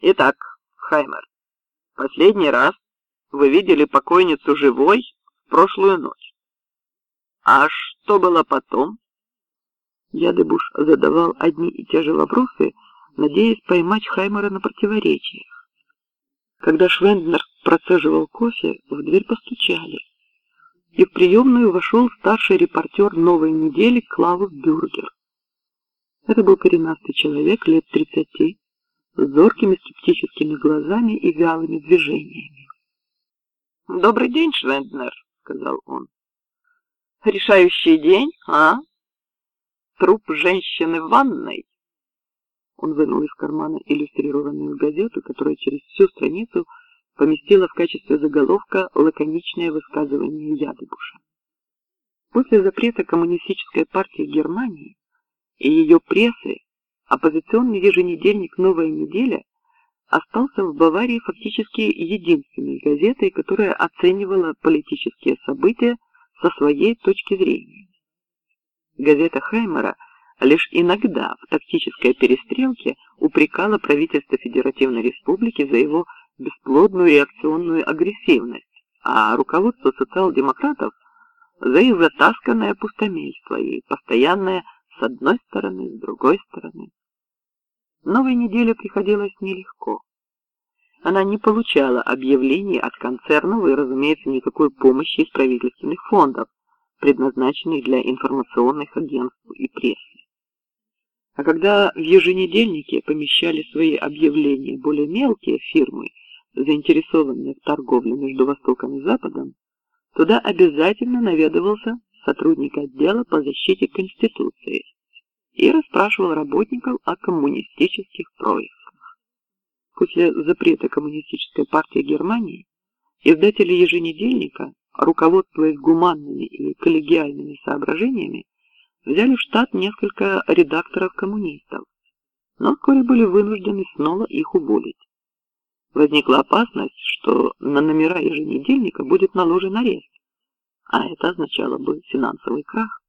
Итак, Хаймер, последний раз вы видели покойницу живой в прошлую ночь. А что было потом? Ядыбуш задавал одни и те же вопросы, надеясь поймать Хаймера на противоречиях. Когда Швенднер процеживал кофе, в дверь постучали, и в приемную вошел старший репортер «Новой недели» Клаус Бюргер. Это был коренастый человек лет тридцати, с зоркими скептическими глазами и вялыми движениями. «Добрый день, Швенднер», — сказал он. «Решающий день, а? Труп женщины в ванной?» Он вынул из кармана иллюстрированную газету, которая через всю страницу поместила в качестве заголовка лаконичное высказывание Ядыбуша. После запрета коммунистической партии Германии и ее прессы оппозиционный еженедельник «Новая неделя» остался в Баварии фактически единственной газетой, которая оценивала политические события со своей точки зрения. Газета Хаймера лишь иногда в тактической перестрелке упрекала правительство Федеративной Республики за его бесплодную реакционную агрессивность, а руководство социал-демократов за их затасканное пустомельство и постоянное с одной стороны, с другой стороны. Новая неделя приходилась нелегко. Она не получала объявлений от концернов и, разумеется, никакой помощи из правительственных фондов, предназначенных для информационных агентств и прессы. А когда в еженедельнике помещали свои объявления более мелкие фирмы, заинтересованные в торговле между Востоком и Западом, туда обязательно наведывался сотрудник отдела по защите Конституции и расспрашивал работников о коммунистических происках. После запрета Коммунистической партии Германии издатели еженедельника, руководствуясь гуманными и коллегиальными соображениями, взяли в штат несколько редакторов-коммунистов, но вскоре были вынуждены снова их уволить. Возникла опасность, что на номера еженедельника будет наложен арест, а это означало бы финансовый крах.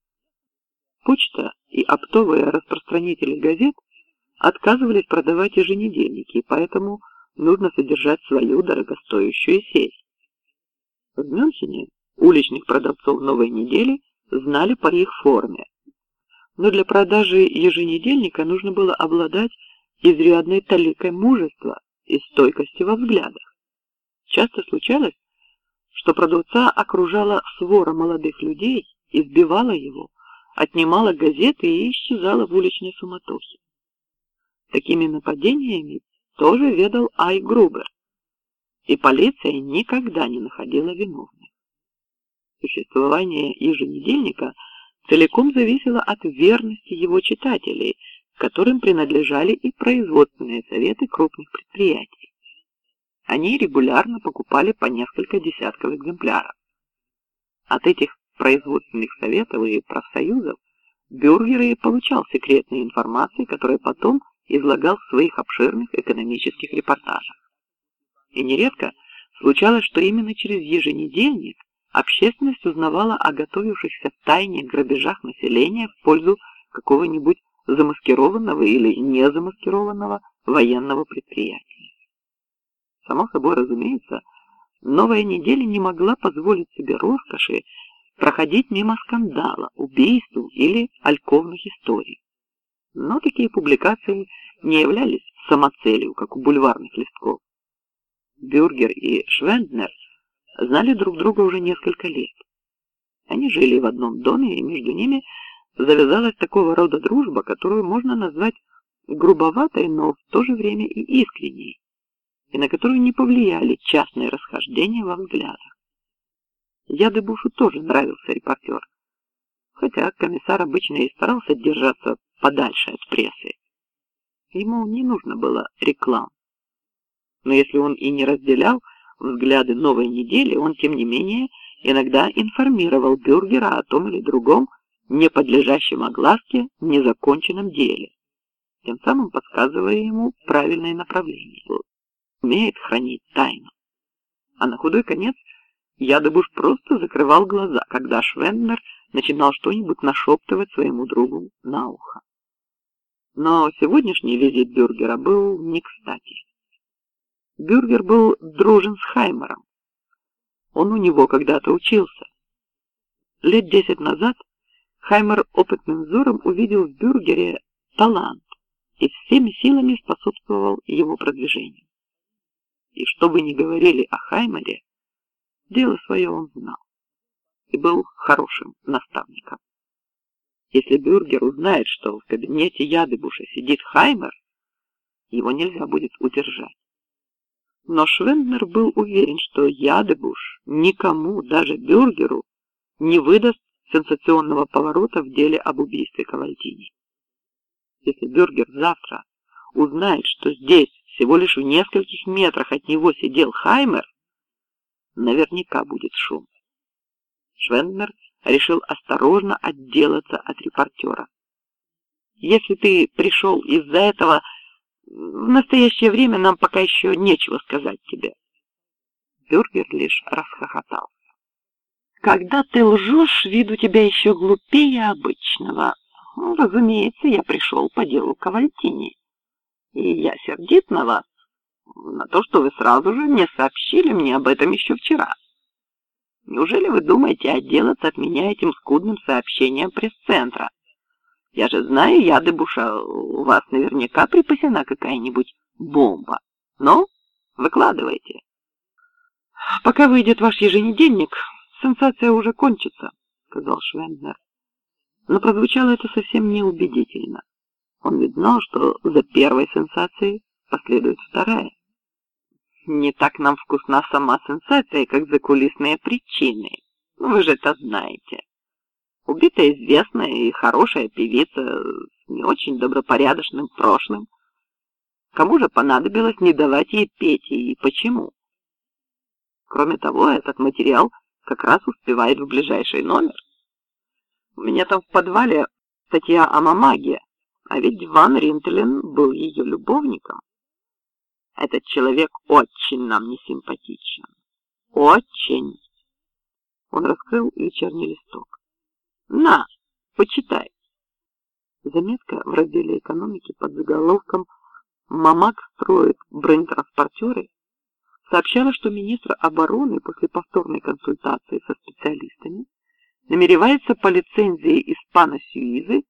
Почта и оптовые распространители газет отказывались продавать еженедельники, поэтому нужно содержать свою дорогостоящую сеть. В Мюнхене уличных продавцов «Новой недели» знали по их форме, но для продажи еженедельника нужно было обладать изрядной таликой мужества и стойкости во взглядах. Часто случалось, что продавца окружала свора молодых людей, избивала его, отнимала газеты и исчезала в уличной суматохе. Такими нападениями тоже ведал Ай Грубер, и полиция никогда не находила виновных. Существование еженедельника целиком зависело от верности его читателей, которым принадлежали и производственные советы крупных предприятий. Они регулярно покупали по несколько десятков экземпляров. От этих производственных советов и профсоюзов Бюргер и получал секретные информации, которые потом излагал в своих обширных экономических репортажах. И нередко случалось, что именно через еженедельник общественность узнавала о готовившихся в тайне грабежах населения в пользу какого-нибудь замаскированного или незамаскированного военного предприятия. Само собой разумеется, новая неделя не могла позволить себе роскоши проходить мимо скандала, убийств или альковных историй. Но такие публикации не являлись самоцелью, как у бульварных листков. Бюргер и Швенднер знали друг друга уже несколько лет. Они жили в одном доме, и между ними завязалась такого рода дружба, которую можно назвать грубоватой, но в то же время и искренней и на которую не повлияли частные расхождения во взглядах. Ядыбушу тоже нравился репортер, хотя комиссар обычно и старался держаться подальше от прессы. Ему не нужно было реклам. Но если он и не разделял взгляды новой недели, он, тем не менее, иногда информировал Бюргера о том или другом не подлежащем огласке незаконченном деле, тем самым подсказывая ему правильное направление умеет хранить тайну. А на худой конец Ядыбуш просто закрывал глаза, когда Швеннер начинал что-нибудь нашептывать своему другу на ухо. Но сегодняшний визит Бюргера был не кстати. Бюргер был дружен с Хаймером. Он у него когда-то учился. Лет десять назад Хаймер опытным взором увидел в Бюргере талант и всеми силами способствовал его продвижению. И что бы ни говорили о Хаймере, дело свое он знал и был хорошим наставником. Если Бюргер узнает, что в кабинете Ядыбуша сидит Хаймер, его нельзя будет удержать. Но Швенднер был уверен, что Ядыбуш никому, даже Бюргеру, не выдаст сенсационного поворота в деле об убийстве Кавальтини. Если Бюргер завтра узнает, что здесь, всего лишь в нескольких метрах от него сидел Хаймер, наверняка будет шум. Швенднер решил осторожно отделаться от репортера. Если ты пришел из-за этого, в настоящее время нам пока еще нечего сказать тебе. Бюргер лишь расхохотался. Когда ты лжешь, вид у тебя еще глупее обычного. Ну, разумеется, я пришел по делу Кавальтини. И я сердит на вас, на то, что вы сразу же не сообщили мне об этом еще вчера. Неужели вы думаете отделаться от меня этим скудным сообщением пресс-центра? Я же знаю, я Дебуша, у вас наверняка припасена какая-нибудь бомба. Ну, выкладывайте. Пока выйдет ваш еженедельник, сенсация уже кончится, сказал Швенднер. Но прозвучало это совсем неубедительно. Он знал, что за первой сенсацией последует вторая не так нам вкусна сама сенсация, как закулисные причины. Ну, вы же это знаете. Убита известная и хорошая певица с не очень добропорядочным прошлым. Кому же понадобилось не давать ей петь и почему? Кроме того, этот материал как раз успевает в ближайший номер. У меня там в подвале статья о Мамаге, а ведь Ван Ринтелен был ее любовником. Этот человек очень нам не симпатичен. Очень. Он раскрыл вечерний листок. На, почитай. Заметка в разделе экономики под заголовком «Мамак строит бронетранспортеры» сообщала, что министр обороны после повторной консультации со специалистами намеревается по лицензии Испана Сюизы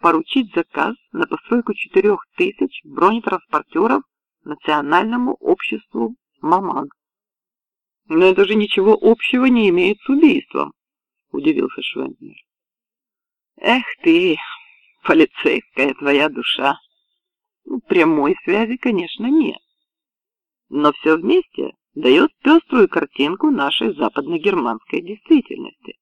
поручить заказ на постройку четырех тысяч бронетранспортеров национальному обществу Мамаг. Но это же ничего общего не имеет с убийством, удивился Швенднер. Эх ты, полицейская твоя душа. Ну, прямой связи, конечно, нет. Но все вместе дает пеструю картинку нашей западно-германской действительности.